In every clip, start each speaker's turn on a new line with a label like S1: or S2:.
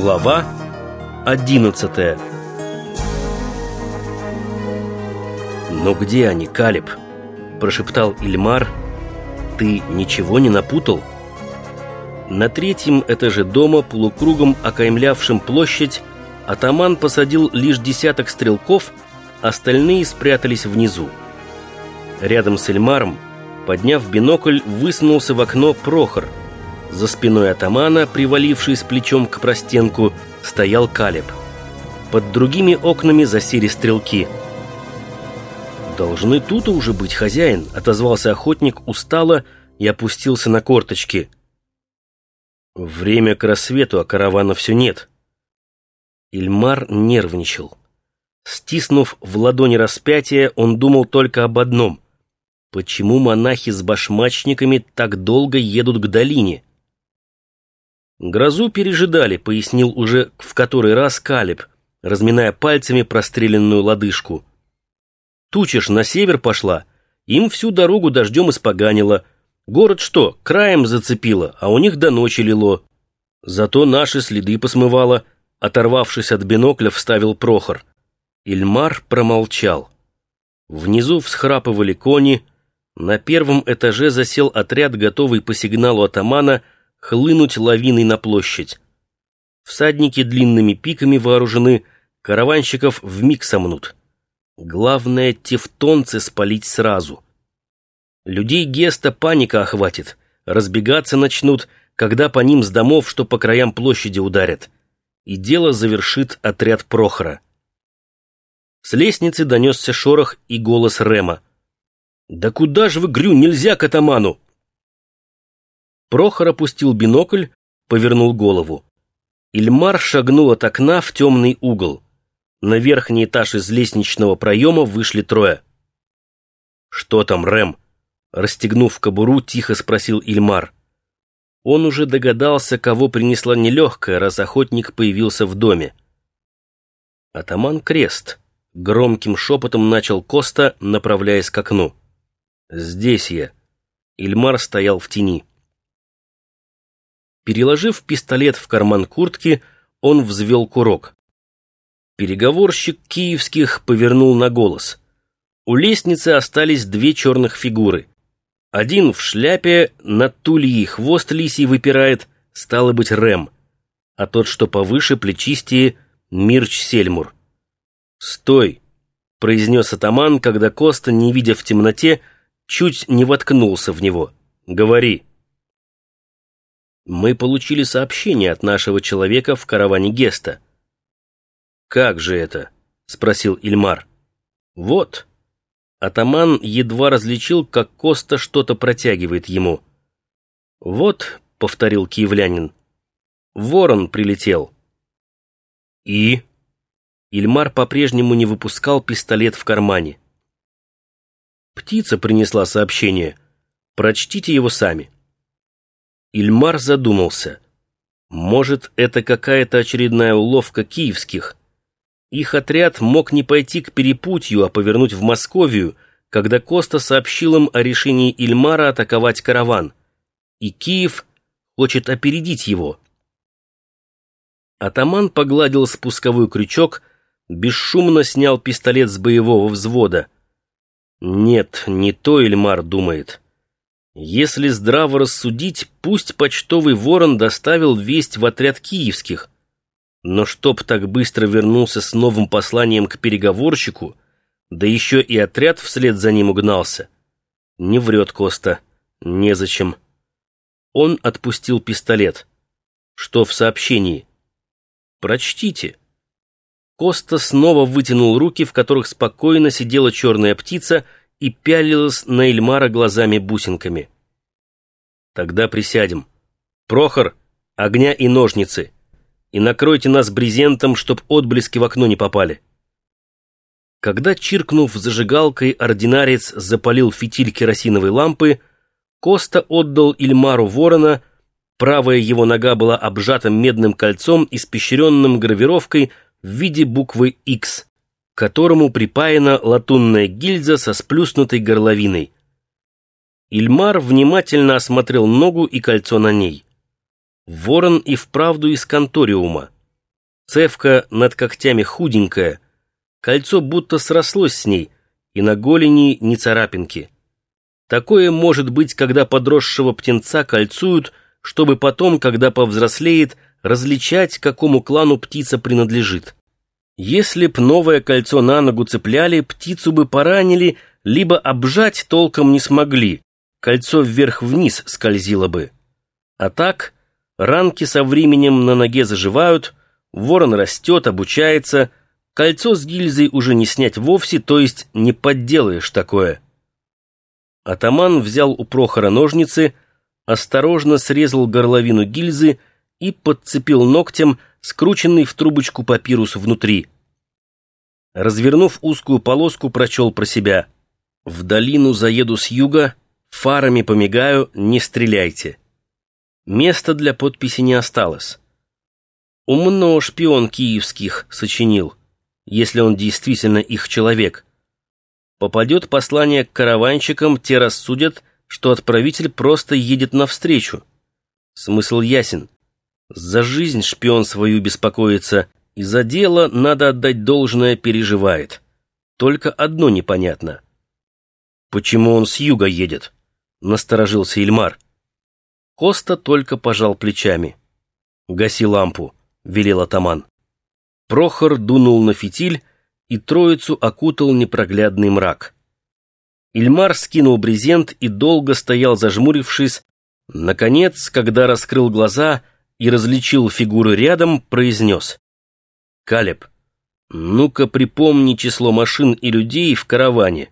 S1: Глава одиннадцатая «Но где они, Калиб?» – прошептал Ильмар. «Ты ничего не напутал?» На третьем этаже дома, полукругом окаймлявшим площадь, атаман посадил лишь десяток стрелков, остальные спрятались внизу. Рядом с Эльмаром, подняв бинокль, высунулся в окно Прохор. За спиной атамана, привалившись плечом к простенку, стоял Калеб. Под другими окнами засели стрелки. «Должны тут уже быть, хозяин», — отозвался охотник устало и опустился на корточки — Время к рассвету, а каравана все нет. Ильмар нервничал. Стиснув в ладони распятие, он думал только об одном. Почему монахи с башмачниками так долго едут к долине? Грозу пережидали, пояснил уже в который раз Калиб, разминая пальцами простреленную лодыжку. Туча ж на север пошла, им всю дорогу дождем испоганило — Город что, краем зацепило, а у них до ночи лило. Зато наши следы посмывало, оторвавшись от бинокля, вставил Прохор. Ильмар промолчал. Внизу всхрапывали кони, на первом этаже засел отряд, готовый по сигналу атамана хлынуть лавиной на площадь. Всадники длинными пиками вооружены, караванщиков вмиг сомнут. Главное, тевтонцы спалить сразу — Людей Геста паника охватит, разбегаться начнут, когда по ним с домов, что по краям площади ударят. И дело завершит отряд Прохора. С лестницы донесся шорох и голос Рема. «Да куда же вы, Грю, нельзя к атаману!» Прохор опустил бинокль, повернул голову. Ильмар шагнул от окна в темный угол. На верхний этаж из лестничного проема вышли трое. «Что там, Рэм?» Расстегнув кобуру, тихо спросил Ильмар. Он уже догадался, кого принесла нелегкая, раз охотник появился в доме. Атаман Крест. Громким шепотом начал Коста, направляясь к окну. «Здесь я». Ильмар стоял в тени. Переложив пистолет в карман куртки, он взвел курок. Переговорщик киевских повернул на голос. У лестницы остались две черных фигуры. Один в шляпе, на тульей хвост лисий выпирает, стало быть, Рэм, а тот, что повыше, плечистее, Мирч Сельмур. «Стой!» — произнес атаман, когда Коста, не видя в темноте, чуть не воткнулся в него. «Говори!» «Мы получили сообщение от нашего человека в караване Геста». «Как же это?» — спросил Ильмар. «Вот!» Атаман едва различил, как Коста что-то протягивает ему. «Вот», — повторил киевлянин, — «ворон прилетел». «И?» Ильмар по-прежнему не выпускал пистолет в кармане. «Птица принесла сообщение. Прочтите его сами». Ильмар задумался. «Может, это какая-то очередная уловка киевских?» Их отряд мог не пойти к перепутью, а повернуть в Московию, когда Коста сообщил им о решении Ильмара атаковать караван. И Киев хочет опередить его. Атаман погладил спусковой крючок, бесшумно снял пистолет с боевого взвода. Нет, не то Ильмар думает. Если здраво рассудить, пусть почтовый ворон доставил весть в отряд киевских — но чтоб так быстро вернулся с новым посланием к переговорщику, да еще и отряд вслед за ним угнался. Не врет Коста. Незачем. Он отпустил пистолет. Что в сообщении? Прочтите. Коста снова вытянул руки, в которых спокойно сидела черная птица и пялилась на Эльмара глазами-бусинками. Тогда присядем. Прохор, огня и ножницы и накройте нас брезентом, чтоб отблески в окно не попали. Когда, чиркнув зажигалкой, ординарец запалил фитиль керосиновой лампы, Коста отдал Ильмару ворона, правая его нога была обжата медным кольцом, испещренным гравировкой в виде буквы X, к которому припаяна латунная гильза со сплюснутой горловиной. Ильмар внимательно осмотрел ногу и кольцо на ней. Ворон и вправду из конториума. Цевка над когтями худенькая, кольцо будто срослось с ней, и на голени ни царапинки. Такое может быть, когда подросшего птенца кольцуют, чтобы потом, когда повзрослеет, различать, какому клану птица принадлежит. Если б новое кольцо на ногу цепляли, птицу бы поранили, либо обжать толком не смогли, кольцо вверх-вниз скользило бы. А так, ранки со временем на ноге заживают, ворон растет, обучается, кольцо с гильзой уже не снять вовсе, то есть не подделаешь такое. Атаман взял у Прохора ножницы, осторожно срезал горловину гильзы и подцепил ногтем скрученный в трубочку папирус внутри. Развернув узкую полоску, прочел про себя. «В долину заеду с юга, фарами помигаю, не стреляйте». Места для подписи не осталось. Умно шпион киевских сочинил, если он действительно их человек. Попадет послание к караванщикам, те рассудят, что отправитель просто едет навстречу. Смысл ясен. За жизнь шпион свою беспокоится, и за дело, надо отдать должное, переживает. Только одно непонятно. Почему он с юга едет? Насторожился Ильмар. Коста только пожал плечами. «Гаси лампу», — велел атаман. Прохор дунул на фитиль, и троицу окутал непроглядный мрак. Ильмар скинул брезент и долго стоял, зажмурившись. Наконец, когда раскрыл глаза и различил фигуры рядом, произнес. «Калеб, ну-ка припомни число машин и людей в караване.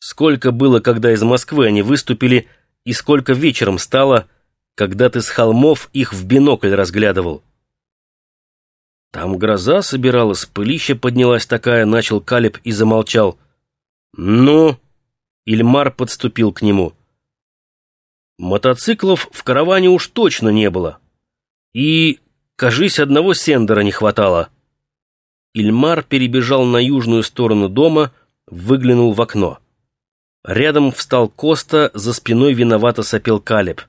S1: Сколько было, когда из Москвы они выступили, и сколько вечером стало, когда ты с холмов их в бинокль разглядывал?» Там гроза собиралась, пылища поднялась такая, начал Калеб и замолчал. «Ну?» Ильмар подступил к нему. Мотоциклов в караване уж точно не было. И, кажись, одного сендера не хватало. Ильмар перебежал на южную сторону дома, выглянул в окно. Рядом встал Коста, за спиной виновато сопел Калеб.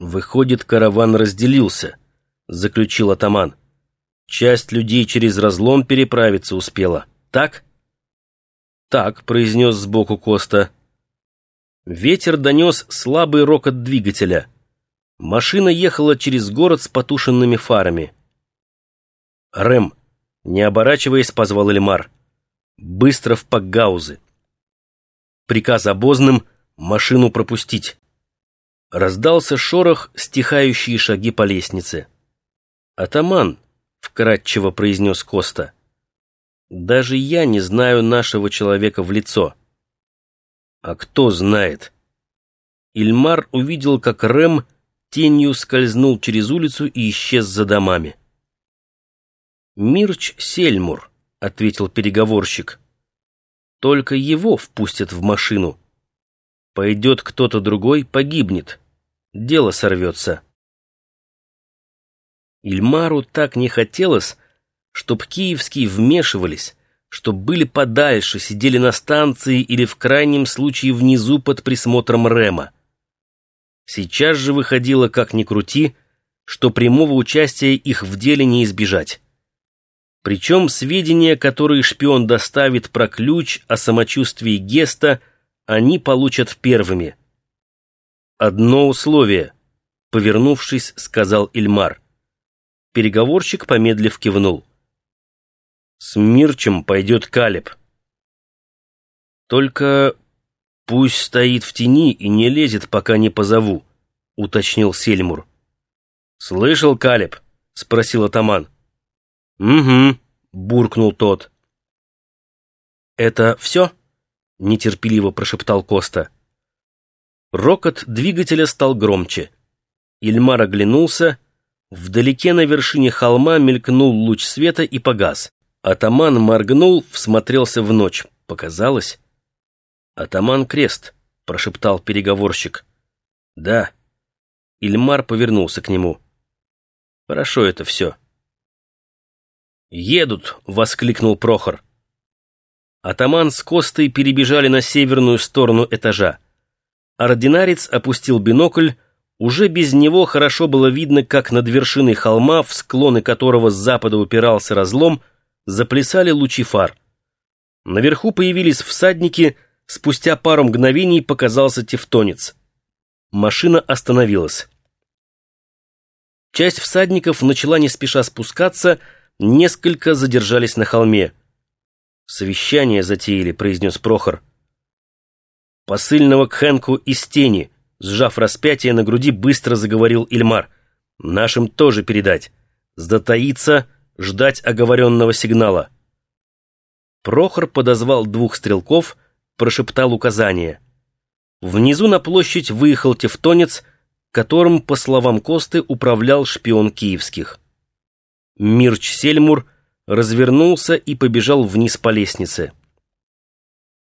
S1: Выходит, караван разделился заключил атаман. Часть людей через разлом переправиться успела. Так? Так, произнес сбоку Коста. Ветер донес слабый рокот двигателя. Машина ехала через город с потушенными фарами. «Рэм», не оборачиваясь, позвал Эльмар. «Быстро в Пакгаузы». Приказ обозным машину пропустить. Раздался шорох, стихающие шаги по лестнице. «Атаман», — вкратчиво произнес Коста, — «даже я не знаю нашего человека в лицо». «А кто знает?» Ильмар увидел, как Рэм тенью скользнул через улицу и исчез за домами. «Мирч Сельмур», — ответил переговорщик. «Только его впустят в машину. Пойдет кто-то другой, погибнет. Дело сорвется». Ильмару так не хотелось, чтоб киевские вмешивались, чтоб были подальше, сидели на станции или в крайнем случае внизу под присмотром Рема. Сейчас же выходило, как ни крути, что прямого участия их в деле не избежать. Причем сведения, которые шпион доставит про ключ о самочувствии Геста, они получат первыми. «Одно условие», — повернувшись, сказал Ильмар. Переговорщик, помедлив, кивнул. «С Мирчем пойдет Калиб. Только пусть стоит в тени и не лезет, пока не позову», — уточнил Сельмур. «Слышал, Калиб?» — спросил атаман. «Угу», — буркнул тот. «Это все?» — нетерпеливо прошептал Коста. Рокот двигателя стал громче. Ильмар оглянулся — Вдалеке на вершине холма мелькнул луч света и погас. Атаман моргнул, всмотрелся в ночь. Показалось? «Атаман Крест», — прошептал переговорщик. «Да». Ильмар повернулся к нему. «Хорошо это все». «Едут!» — воскликнул Прохор. Атаман с Костой перебежали на северную сторону этажа. Ординарец опустил бинокль, Уже без него хорошо было видно, как над вершиной холма, в склоны которого с запада упирался разлом, заплясали лучи фар. Наверху появились всадники, спустя пару мгновений показался тевтонец. Машина остановилась. Часть всадников начала не спеша спускаться, несколько задержались на холме. «Совещание затеяли», — произнес Прохор. «Посыльного к Хэнку из тени», — сжав распятие на груди, быстро заговорил Ильмар. «Нашим тоже передать. Сдатаиться, ждать оговоренного сигнала». Прохор подозвал двух стрелков, прошептал указания. Внизу на площадь выехал тевтонец, которым, по словам Косты, управлял шпион киевских. Мирч Сельмур развернулся и побежал вниз по лестнице.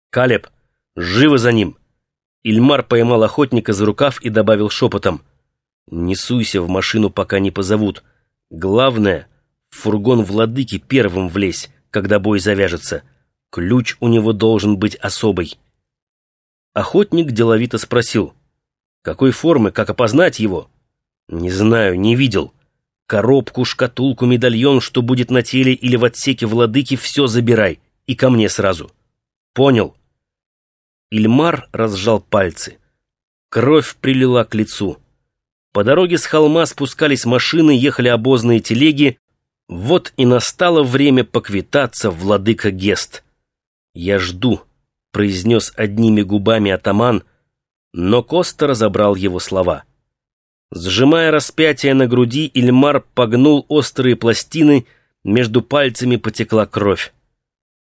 S1: «Калеб, живо за ним!» Ильмар поймал охотника за рукав и добавил шепотом. «Не суйся в машину, пока не позовут. Главное, в фургон владыки первым влезь, когда бой завяжется. Ключ у него должен быть особый». Охотник деловито спросил. «Какой формы, как опознать его?» «Не знаю, не видел. Коробку, шкатулку, медальон, что будет на теле или в отсеке владыки, все забирай. И ко мне сразу». «Понял». Ильмар разжал пальцы. Кровь прилила к лицу. По дороге с холма спускались машины, ехали обозные телеги. Вот и настало время поквитаться, владыка Гест. «Я жду», — произнес одними губами атаман, но Коста разобрал его слова. Сжимая распятие на груди, Ильмар погнул острые пластины, между пальцами потекла кровь.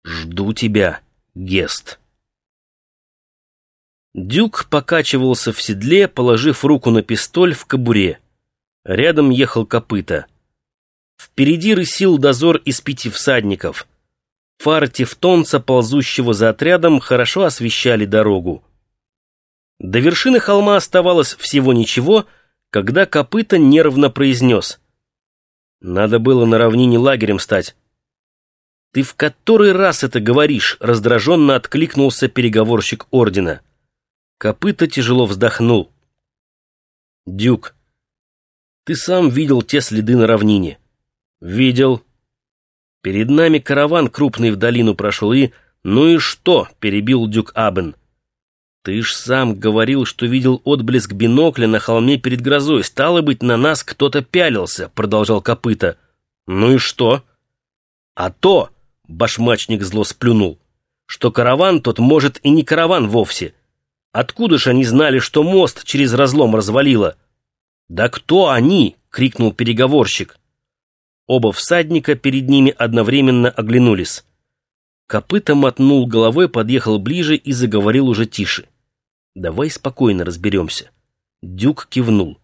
S1: «Жду тебя, Гест». Дюк покачивался в седле, положив руку на пистоль в кобуре. Рядом ехал копыта. Впереди рысил дозор из пяти всадников. Фары тевтонца, ползущего за отрядом, хорошо освещали дорогу. До вершины холма оставалось всего ничего, когда копыта нервно произнес. «Надо было на равнине лагерем стать». «Ты в который раз это говоришь?» — раздраженно откликнулся переговорщик ордена. Копыта тяжело вздохнул. «Дюк, ты сам видел те следы на равнине?» «Видел». «Перед нами караван крупный в долину прошел и...» «Ну и что?» — перебил Дюк Абен. «Ты ж сам говорил, что видел отблеск бинокля на холме перед грозой. Стало быть, на нас кто-то пялился», — продолжал Копыта. «Ну и что?» «А то!» — башмачник зло сплюнул. «Что караван тот, может, и не караван вовсе. Откуда ж они знали, что мост через разлом развалило? «Да кто они?» — крикнул переговорщик. Оба всадника перед ними одновременно оглянулись. Копыта мотнул головой, подъехал ближе и заговорил уже тише. «Давай спокойно разберемся». Дюк кивнул.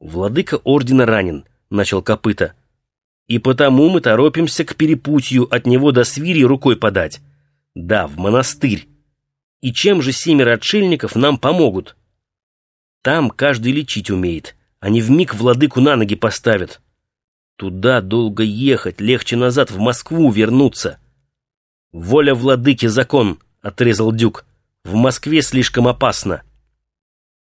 S1: «Владыка ордена ранен», — начал Копыта. «И потому мы торопимся к перепутью от него до свири рукой подать. Да, в монастырь. И чем же семеро отшельников нам помогут? Там каждый лечить умеет. Они вмиг владыку на ноги поставят. Туда долго ехать, легче назад в Москву вернуться. Воля владыки закон, отрезал Дюк. В Москве слишком опасно.